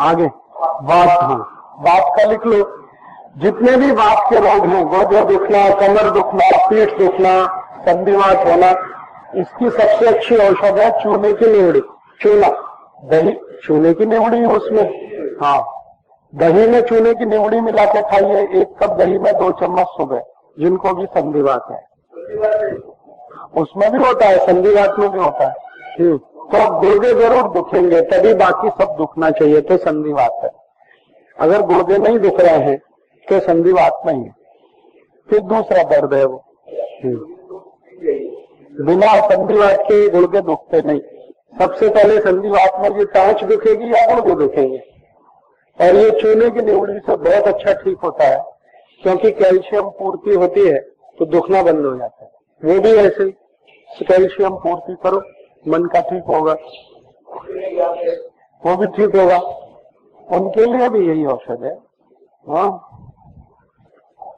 आगे। बात हाँ। बात का लिख लो। जितने भी बात के रोग हैं गोदे दुखना कमर दुखना पीठ दुखना संधिवात होना इसकी सबसे अच्छी औषध है चूने की निवड़ी। चूना। दही चूने की निवड़ी उसमें। हाँ। दही में चूने की निवड़ी मिला के खाइए। एक कप दही में दो चम्मच सुबह जिनको भी संधिवात है। उसमें भी होता है संधिवात में भी होता है। हम्म, तो गुर्दे ज़रूर दुखेंगे, तभी बाकी सब दुखना चाहिए तो संधिवात है। अगर गुर्दे नहीं दुख रहे हैं तो संधिवात नहीं है। फिर दूसरा दर्द है वो। हम्म। बिना संधिवात के गुर्दे दुखते नहीं। सबसे पहले संधिवात में ये टाँच दुखेगी या गुर्दे दुखेंगे? और ये चूने की निवड़ी से बहुत अच्छा ठीक होता है, क्योंकि कैल्शियम पूर्ति होती है तो दुखना बंद हो जाता है। वो भी ऐसे कैल्शियम पूर्ति करो। मन का ठीक होगा, वो भी ठीक होगा। उनके लिए भी यही औषध है। हाँ।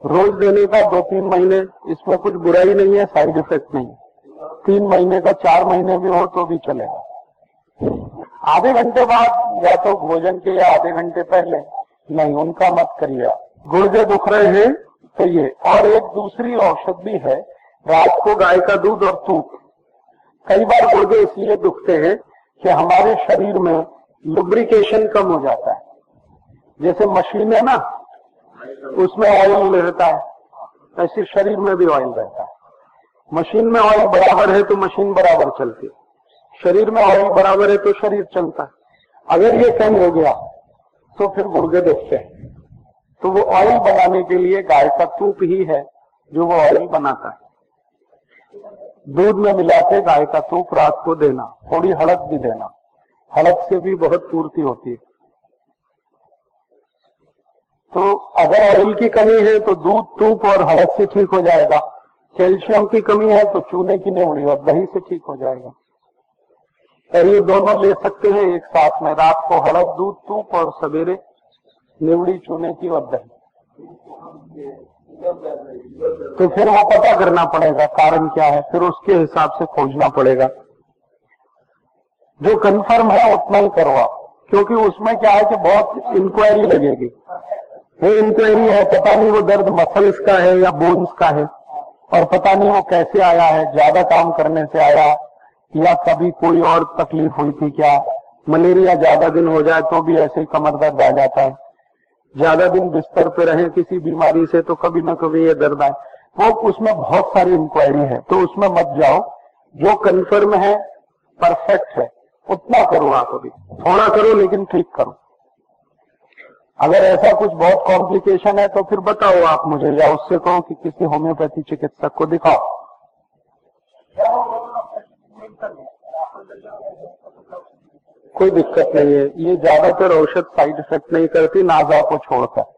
रोज देने का दो तीन महीने, इसमें कुछ बुराई नहीं है, साइड इफ़ेक्ट नहीं तीन महीने का चार महीने भी हो तो भी चलेगा। आधे घंटे बाद, या तो भोजन के या आधे घंटे पहले, नहीं, उनका मत करिए। गुर्दे दुख रहे हैं तो ये। और एक दूसरी औषध भी है, रात को गाय का दूध और तूप। कई बार गुर्दे इसलिए दुखते हैं कि हमारे शरीर में लुब्रिकेशन कम हो जाता है। जैसे मशीन है ना, उसमें ऑयल रहता है, ऐसे शरीर में भी ऑयल रहता है। मशीन में ऑयल बराबर है तो मशीन बराबर चलती है। शरीर में ऑयल बराबर है तो शरीर चलता है। अगर ये कम हो गया तो फिर गुर्दे दुखते हैं। तो वो ऑयल बनाने के लिए गाय का तूप ही है जो वो ऑयल बनाता है। दूध में मिला के गाय का तूप रात को देना, थोड़ी हड़द भी देना। हड़द से भी बहुत पूर्ति होती है। तो अगर ऑयल की कमी है तो दूध, तूप और हड़द से ठीक हो जाएगा। कैल्शियम की कमी है तो चूने की नेवड़ी और दही से ठीक हो जाएगा। और ये दोनों ले सकते हैं एक साथ में, रात को हड़द दूध, तूप और सवेरे नेवड़ी चूने की और दही। तो फिर वो पता करना पड़ेगा कारण क्या है, फिर उसके हिसाब से खोजना पड़ेगा। जो कंफर्म है, उतना ही आप, क्योंकि उसमें क्या है कि बहुत इंक्वायरी लगेगी। वो इंक्वायरी है, पता नहीं वो दर्द मसल्स का है या बोन्स का है, और पता नहीं वो कैसे आया है, ज़्यादा काम करने से आया, या कभी कोई और तकलीफ़ हुई थी क्या, मलेरिया ज़्यादा दिन हो जाए तो भी ऐसे ही कमर दर्द आ जाता है। ज़्यादा दिन बिस्तर पे रहे, किसी बीमारी से तो कभी ना कभी ये दर्द आए। वो उसमें बहुत सारी इंक्वायरी है तो उसमें मत जाओ। जो कंफर्म है परफेक्ट है। उतना करो आप अभी। थोड़ा करो, लेकिन ठीक करो। अगर ऐसा कुछ बहुत कॉम्प्लिकेशन है तो फिर बताओ आप मुझे, या उससे कहो कि किसी होम्योपैथी चिकित्सक को दिखाओ। कोई दिक्कत नहीं है। ये ज़्यादातर औषध साइड इफ़ेक्ट नहीं करती नाजा को छोड़कर।